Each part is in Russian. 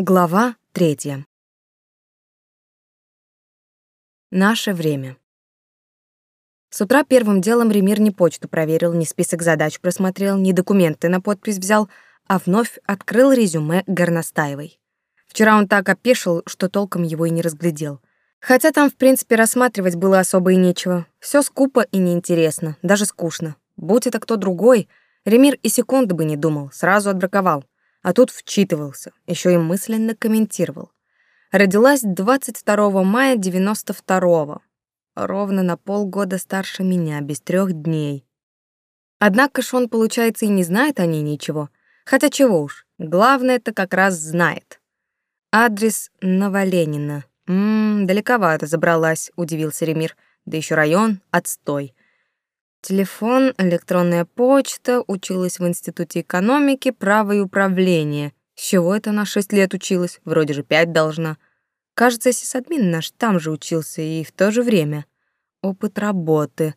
Глава третья. Наше время. С утра первым делом Ремир не почту проверил, не список задач просмотрел, не документы на подпись взял, а вновь открыл резюме Горностаевой. Вчера он так опешил, что толком его и не разглядел. Хотя там, в принципе, рассматривать было особо и нечего. Все скупо и неинтересно, даже скучно. Будь это кто другой, Ремир и секунды бы не думал, сразу отбраковал — а тут вчитывался, еще и мысленно комментировал. Родилась 22 мая 92-го, ровно на полгода старше меня, без трех дней. Однако ж он, получается, и не знает о ней ничего. Хотя чего уж, главное это как раз знает. Адрес Новоленина. Ммм, далековато забралась, удивился Ремир. Да еще район, отстой. Телефон, электронная почта, училась в Институте экономики, права и управления. С чего это на шесть лет училась? Вроде же пять должна. Кажется, сисадмин наш там же учился и в то же время. Опыт работы.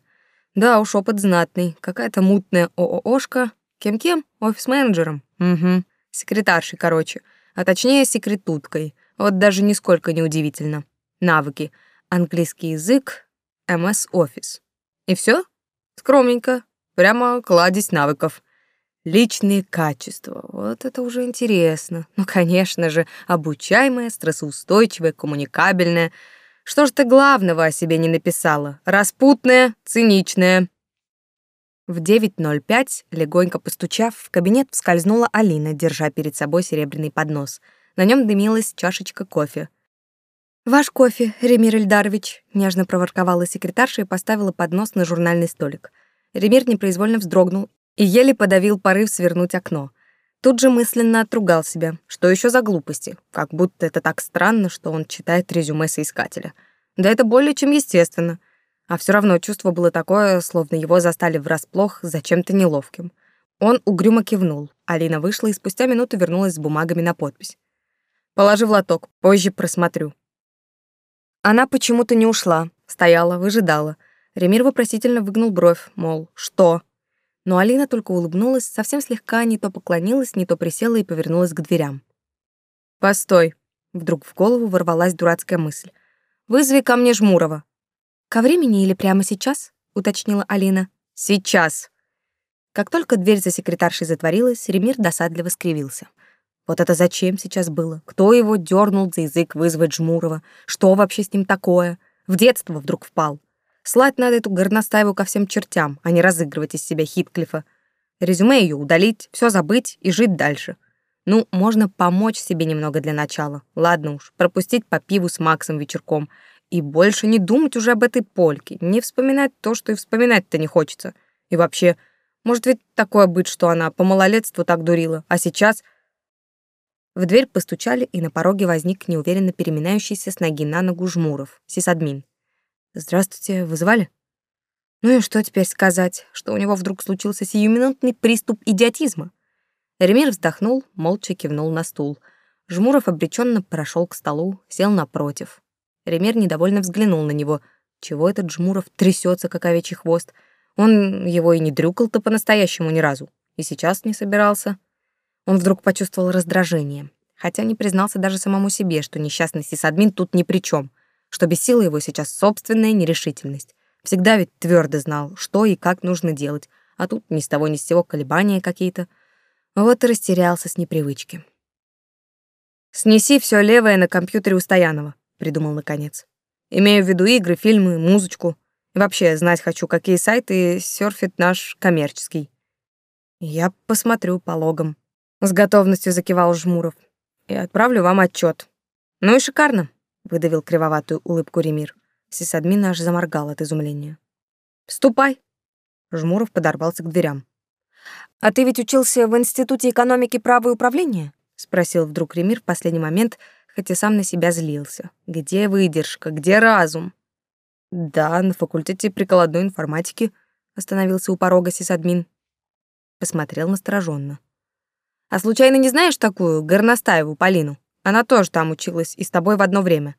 Да уж, опыт знатный. Какая-то мутная ОООшка. Кем-кем? Офис-менеджером. Угу. Секретаршей, короче. А точнее, секретуткой. Вот даже нисколько не удивительно. Навыки. Английский язык, МС-офис. И все? Скромненько, прямо кладезь навыков. Личные качества. Вот это уже интересно. Ну, конечно же, обучаемая, стрессоустойчивая, коммуникабельная. Что ж ты главного о себе не написала? Распутная, циничная. В 9.05, легонько постучав, в кабинет вскользнула Алина, держа перед собой серебряный поднос. На нем дымилась чашечка кофе — «Ваш кофе, Ремир Ильдарович», — нежно проворковала секретарша и поставила поднос на журнальный столик. Ремир непроизвольно вздрогнул и еле подавил порыв свернуть окно. Тут же мысленно отругал себя. Что еще за глупости? Как будто это так странно, что он читает резюме соискателя. Да это более чем естественно. А все равно чувство было такое, словно его застали врасплох за чем-то неловким. Он угрюмо кивнул. Алина вышла и спустя минуту вернулась с бумагами на подпись. «Положи в лоток, позже просмотрю», она почему-то не ушла, стояла, выжидала. Ремир вопросительно выгнул бровь, мол, что? Но Алина только улыбнулась, совсем слегка не то поклонилась, не то присела и повернулась к дверям. «Постой!» — вдруг в голову ворвалась дурацкая мысль. «Вызови ко мне Жмурова!» «Ко времени или прямо сейчас?» — уточнила Алина. «Сейчас!» Как только дверь за секретаршей затворилась, Ремир досадливо скривился. Вот это зачем сейчас было? Кто его дернул за язык вызвать Жмурова? Что вообще с ним такое? В детство вдруг впал. Слать надо эту горностаеву ко всем чертям, а не разыгрывать из себя Хитклифа. Резюме ее удалить, все забыть и жить дальше. Ну, можно помочь себе немного для начала. Ладно уж, пропустить по пиву с Максом вечерком. И больше не думать уже об этой польке, не вспоминать то, что и вспоминать-то не хочется. И вообще, может ведь такое быть, что она по малолетству так дурила, а сейчас в дверь постучали, и на пороге возник неуверенно переминающийся с ноги на ногу Жмуров, сисадмин. «Здравствуйте, вызывали?» Ну и что теперь сказать, что у него вдруг случился сиюминутный приступ идиотизма? Ремир вздохнул, молча кивнул на стул. Жмуров обреченно прошел к столу, сел напротив. Ремир недовольно взглянул на него. Чего этот Жмуров трясется, как овечий хвост? Он его и не дрюкал-то по-настоящему ни разу. И сейчас не собирался. Он вдруг почувствовал раздражение, хотя не признался даже самому себе, что несчастный сисадмин тут ни при чем, что бесила его сейчас собственная нерешительность. Всегда ведь твердо знал, что и как нужно делать, а тут ни с того ни с сего колебания какие-то. Вот и растерялся с непривычки. «Снеси все левое на компьютере у Стоянова», — придумал наконец. «Имею в виду игры, фильмы, музычку. И вообще знать хочу, какие сайты серфит наш коммерческий». «Я посмотрю по логам», с готовностью закивал Жмуров. «Я отправлю вам отчет. «Ну и шикарно», — выдавил кривоватую улыбку Ремир. Сисадмин аж заморгал от изумления. Вступай, Жмуров подорвался к дверям. «А ты ведь учился в Институте экономики права и управления?» — спросил вдруг Ремир в последний момент, хотя сам на себя злился. «Где выдержка? Где разум?» «Да, на факультете прикладной информатики», — остановился у порога сисадмин. Посмотрел настороженно. А случайно не знаешь такую, Горностаеву, Полину? Она тоже там училась и с тобой в одно время».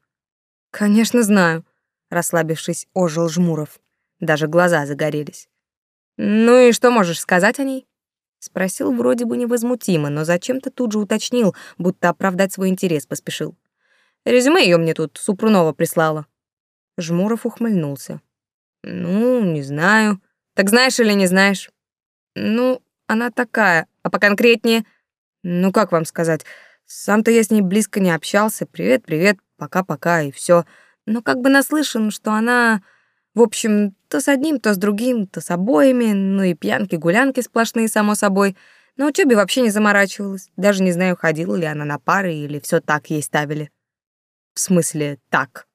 «Конечно знаю», — расслабившись, ожил Жмуров. Даже глаза загорелись. «Ну и что можешь сказать о ней?» Спросил вроде бы невозмутимо, но зачем-то тут же уточнил, будто оправдать свой интерес поспешил. «Резюме ее мне тут Супрунова прислала». Жмуров ухмыльнулся. «Ну, не знаю. Так знаешь или не знаешь?» «Ну, она такая, а поконкретнее...» Ну как вам сказать, сам-то я с ней близко не общался. Привет, привет, пока-пока и все. Но как бы наслышан, что она, в общем, то с одним, то с другим, то с обоими, ну и пьянки, гулянки сплошные, само собой. На учебе вообще не заморачивалась. Даже не знаю, ходила ли она на пары или все так ей ставили. В смысле, так.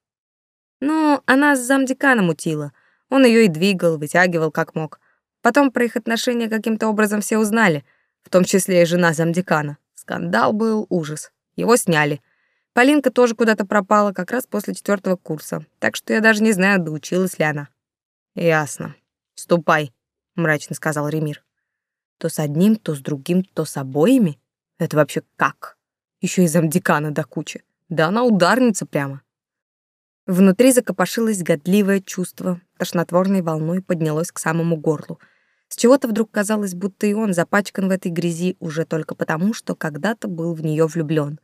Ну, она с замдеканом утила. Он ее и двигал, вытягивал как мог. Потом про их отношения каким-то образом все узнали — в том числе и жена замдекана. Скандал был ужас. Его сняли. Полинка тоже куда-то пропала как раз после четвертого курса, так что я даже не знаю, доучилась ли она. «Ясно. Ступай», — мрачно сказал Ремир. «То с одним, то с другим, то с обоими? Это вообще как? Еще и замдекана до кучи. Да она ударница прямо». Внутри закопошилось годливое чувство, тошнотворной волной поднялось к самому горлу. С чего-то вдруг казалось, будто и он запачкан в этой грязи уже только потому, что когда-то был в нее влюблен.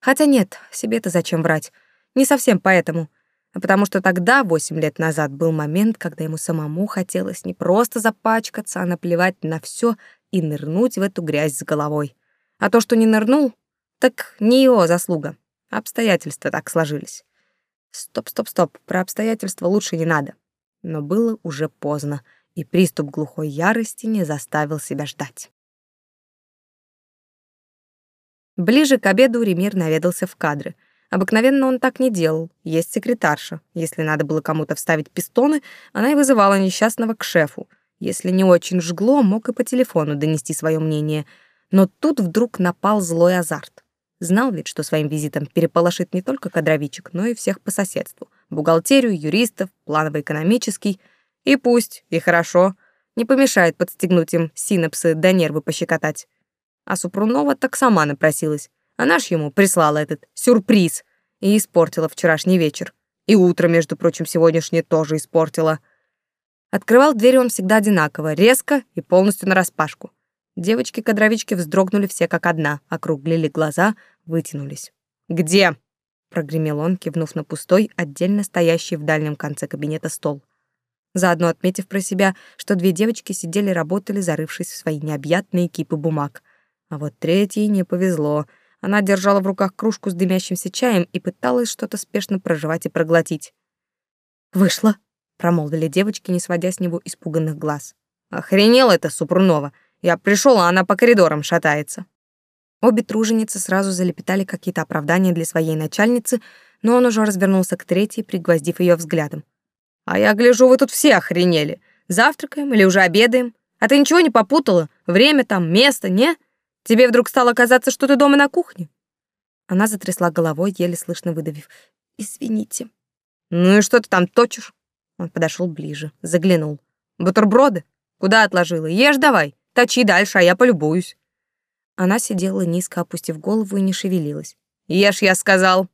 Хотя нет, себе-то зачем врать? Не совсем поэтому, а потому что тогда, восемь лет назад, был момент, когда ему самому хотелось не просто запачкаться, а наплевать на все и нырнуть в эту грязь с головой. А то, что не нырнул, так не его заслуга. Обстоятельства так сложились. Стоп, стоп, стоп, про обстоятельства лучше не надо. Но было уже поздно и приступ глухой ярости не заставил себя ждать. Ближе к обеду Ремир наведался в кадры. Обыкновенно он так не делал. Есть секретарша. Если надо было кому-то вставить пистоны, она и вызывала несчастного к шефу. Если не очень жгло, мог и по телефону донести свое мнение. Но тут вдруг напал злой азарт. Знал ведь, что своим визитом переполошит не только кадровичек, но и всех по соседству. Бухгалтерию, юристов, планово-экономический — и пусть, и хорошо. Не помешает подстегнуть им синапсы до да нервы пощекотать. А Супрунова так сама напросилась. Она ж ему прислала этот сюрприз и испортила вчерашний вечер. И утро, между прочим, сегодняшнее тоже испортила. Открывал дверь он всегда одинаково, резко и полностью нараспашку. Девочки-кадровички вздрогнули все как одна, округлили глаза, вытянулись. «Где?» — прогремел он, кивнув на пустой, отдельно стоящий в дальнем конце кабинета стол. Заодно отметив про себя, что две девочки сидели работали, зарывшись в свои необъятные кипы бумаг. А вот третьей не повезло. Она держала в руках кружку с дымящимся чаем и пыталась что-то спешно прожевать и проглотить. «Вышла», — промолвили девочки, не сводя с него испуганных глаз. «Охренела это Супрунова! Я пришел, а она по коридорам шатается!» Обе труженицы сразу залепетали какие-то оправдания для своей начальницы, но он уже развернулся к третьей, пригвоздив ее взглядом. А я гляжу, вы тут все охренели. Завтракаем или уже обедаем? А ты ничего не попутала? Время там, место, не? Тебе вдруг стало казаться, что ты дома на кухне?» Она затрясла головой, еле слышно выдавив. «Извините». «Ну и что ты там точишь?» Он подошел ближе, заглянул. «Бутерброды? Куда отложила? Ешь давай, точи дальше, а я полюбуюсь». Она сидела низко, опустив голову и не шевелилась. «Ешь, я сказал!»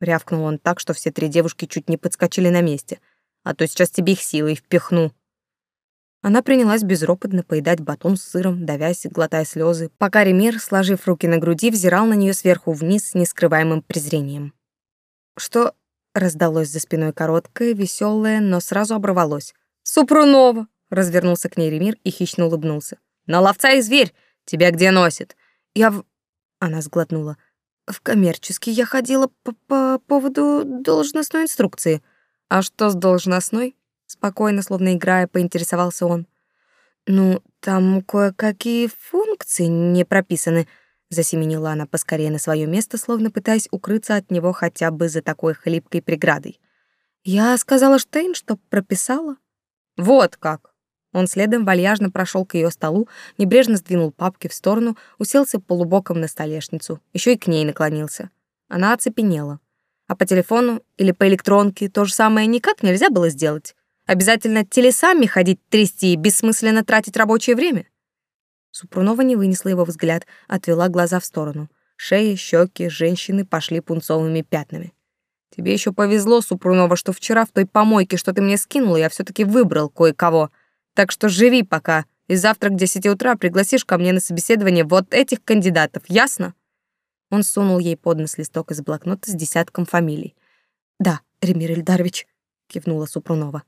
Рявкнул он так, что все три девушки чуть не подскочили на месте а то сейчас тебе их силой впихну». Она принялась безропотно поедать батон с сыром, давясь, глотая слезы, пока Ремир, сложив руки на груди, взирал на нее сверху вниз с нескрываемым презрением. «Что?» — раздалось за спиной короткое, веселое, но сразу оборвалось. «Супрунова!» — развернулся к ней Ремир и хищно улыбнулся. «На ловца и зверь! Тебя где носит?» «Я в...» — она сглотнула. «В коммерческий я ходила по, по поводу должностной инструкции». «А что с должностной?» Спокойно, словно играя, поинтересовался он. «Ну, там кое-какие функции не прописаны», засеменила она поскорее на свое место, словно пытаясь укрыться от него хотя бы за такой хлипкой преградой. «Я сказала Штейн, что прописала». «Вот как!» Он следом вальяжно прошел к ее столу, небрежно сдвинул папки в сторону, уселся полубоком на столешницу, еще и к ней наклонился. Она оцепенела. А по телефону или по электронке то же самое никак нельзя было сделать. Обязательно телесами ходить трясти и бессмысленно тратить рабочее время. Супрунова не вынесла его взгляд, отвела глаза в сторону. Шеи, щеки женщины пошли пунцовыми пятнами. «Тебе еще повезло, Супрунова, что вчера в той помойке, что ты мне скинула, я все таки выбрал кое-кого. Так что живи пока, и завтра к 10 утра пригласишь ко мне на собеседование вот этих кандидатов, ясно?» Он сунул ей под нос листок из блокнота с десятком фамилий. «Да, Ремир Ильдарович», — кивнула Супрунова.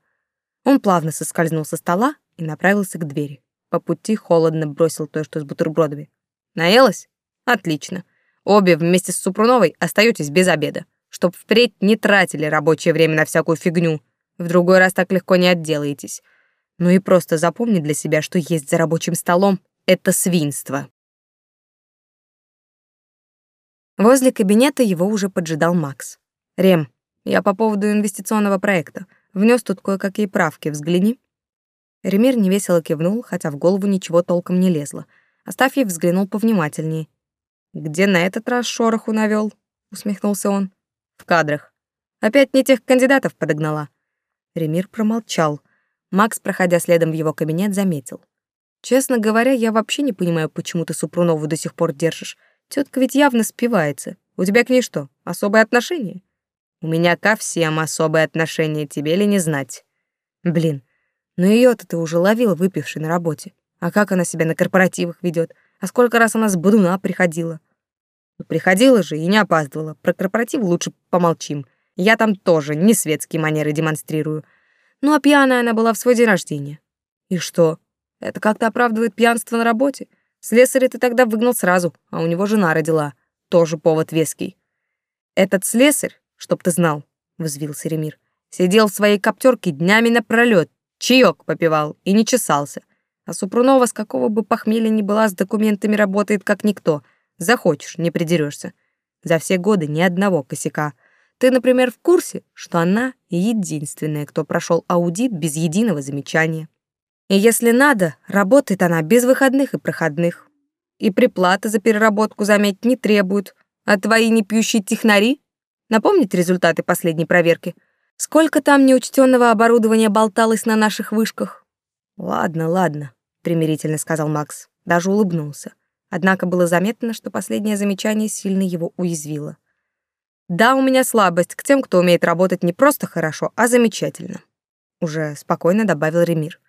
Он плавно соскользнул со стола и направился к двери. По пути холодно бросил то, что с бутербродами. «Наелась? Отлично. Обе вместе с Супруновой остаетесь без обеда, чтоб впредь не тратили рабочее время на всякую фигню. В другой раз так легко не отделаетесь. Ну и просто запомни для себя, что есть за рабочим столом — это свинство». Возле кабинета его уже поджидал Макс. «Рем, я по поводу инвестиционного проекта. Внес тут кое-какие правки, взгляни». Ремир невесело кивнул, хотя в голову ничего толком не лезло. Астафьев взглянул повнимательнее. «Где на этот раз шороху навел? усмехнулся он. «В кадрах. Опять не тех кандидатов подогнала». Ремир промолчал. Макс, проходя следом в его кабинет, заметил. «Честно говоря, я вообще не понимаю, почему ты Супрунову до сих пор держишь. Тетка ведь явно спивается. У тебя к ней что, особое отношение? У меня ко всем особое отношение тебе ли не знать. Блин, ну но ее-то ты уже ловил, выпивший на работе. А как она себя на корпоративах ведет? А сколько раз она с Бодуна приходила? Ну, приходила же и не опаздывала. Про корпоратив лучше помолчим. Я там тоже не светские манеры демонстрирую. Ну а пьяная она была в свой день рождения. И что? Это как-то оправдывает пьянство на работе? Слесаря ты тогда выгнал сразу, а у него жена родила. Тоже повод веский. Этот слесарь, чтоб ты знал, взвился Ремир, сидел в своей коптерке днями напролет, чаек попивал и не чесался. А Супрунова с какого бы похмелья ни была, с документами работает как никто. Захочешь, не придерешься. За все годы ни одного косяка. Ты, например, в курсе, что она единственная, кто прошел аудит без единого замечания. И если надо, работает она без выходных и проходных. И приплаты за переработку, заметь, не требуют. А твои непьющие технари? Напомнить результаты последней проверки? Сколько там неучтенного оборудования болталось на наших вышках? Ладно, ладно, примирительно сказал Макс, даже улыбнулся. Однако было заметно, что последнее замечание сильно его уязвило. Да, у меня слабость к тем, кто умеет работать не просто хорошо, а замечательно, уже спокойно добавил Ремир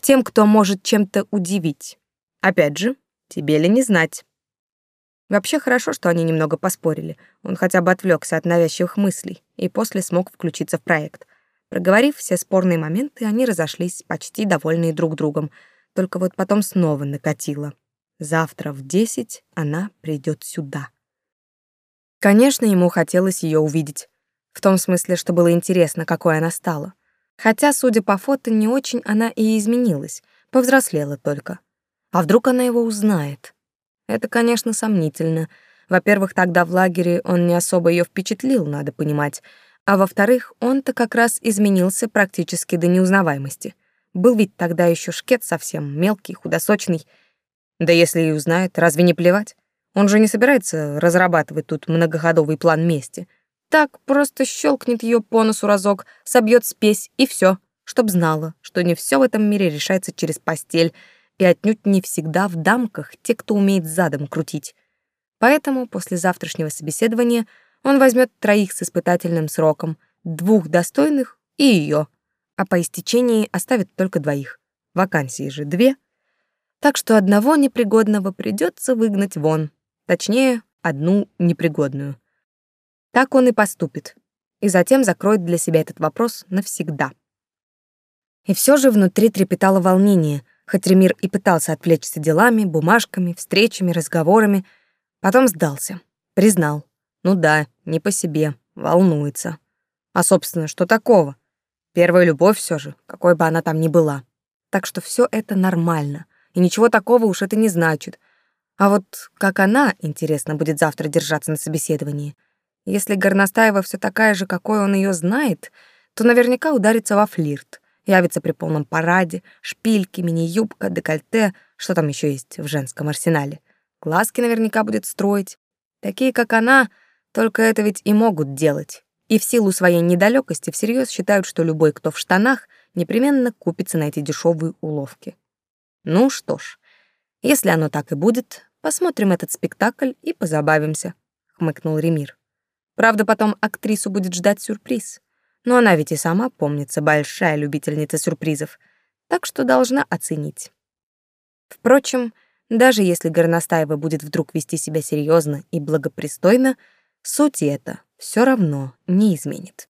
тем, кто может чем-то удивить. Опять же, тебе ли не знать. Вообще хорошо, что они немного поспорили. Он хотя бы отвлекся от навязчивых мыслей и после смог включиться в проект. Проговорив все спорные моменты, они разошлись, почти довольные друг другом. Только вот потом снова накатило. Завтра в десять она придет сюда. Конечно, ему хотелось ее увидеть. В том смысле, что было интересно, какой она стала. Хотя, судя по фото, не очень она и изменилась, повзрослела только. А вдруг она его узнает? Это, конечно, сомнительно. Во-первых, тогда в лагере он не особо ее впечатлил, надо понимать. А во-вторых, он-то как раз изменился практически до неузнаваемости. Был ведь тогда еще шкет совсем, мелкий, худосочный. Да если и узнает, разве не плевать? Он же не собирается разрабатывать тут многоходовый план мести. — так просто щелкнет ее по носу разок, собьет спесь и все, чтоб знала, что не все в этом мире решается через постель, и отнюдь не всегда в дамках те, кто умеет задом крутить. Поэтому после завтрашнего собеседования он возьмет троих с испытательным сроком, двух достойных и ее, а по истечении оставит только двоих. Вакансии же две. Так что одного непригодного придется выгнать вон, точнее, одну непригодную — так он и поступит. И затем закроет для себя этот вопрос навсегда. И все же внутри трепетало волнение, хоть Ремир и пытался отвлечься делами, бумажками, встречами, разговорами. Потом сдался. Признал. Ну да, не по себе, волнуется. А, собственно, что такого? Первая любовь все же, какой бы она там ни была. Так что все это нормально, и ничего такого уж это не значит. А вот как она, интересно, будет завтра держаться на собеседовании — если Горностаева все такая же, какой он ее знает, то наверняка ударится во флирт, явится при полном параде, шпильки, мини-юбка, декольте, что там еще есть в женском арсенале. Глазки наверняка будет строить. Такие, как она, только это ведь и могут делать. И в силу своей недалекости всерьез считают, что любой, кто в штанах, непременно купится на эти дешевые уловки. Ну что ж, если оно так и будет, посмотрим этот спектакль и позабавимся, хмыкнул Ремир. Правда, потом актрису будет ждать сюрприз. Но она ведь и сама, помнится, большая любительница сюрпризов, так что должна оценить. Впрочем, даже если Горностаева будет вдруг вести себя серьезно и благопристойно, суть это все равно не изменит.